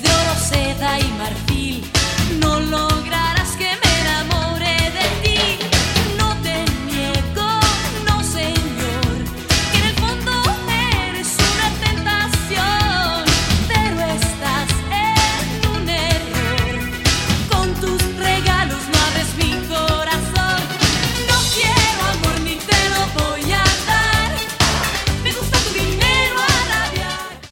de oro, seda y marfil, no lo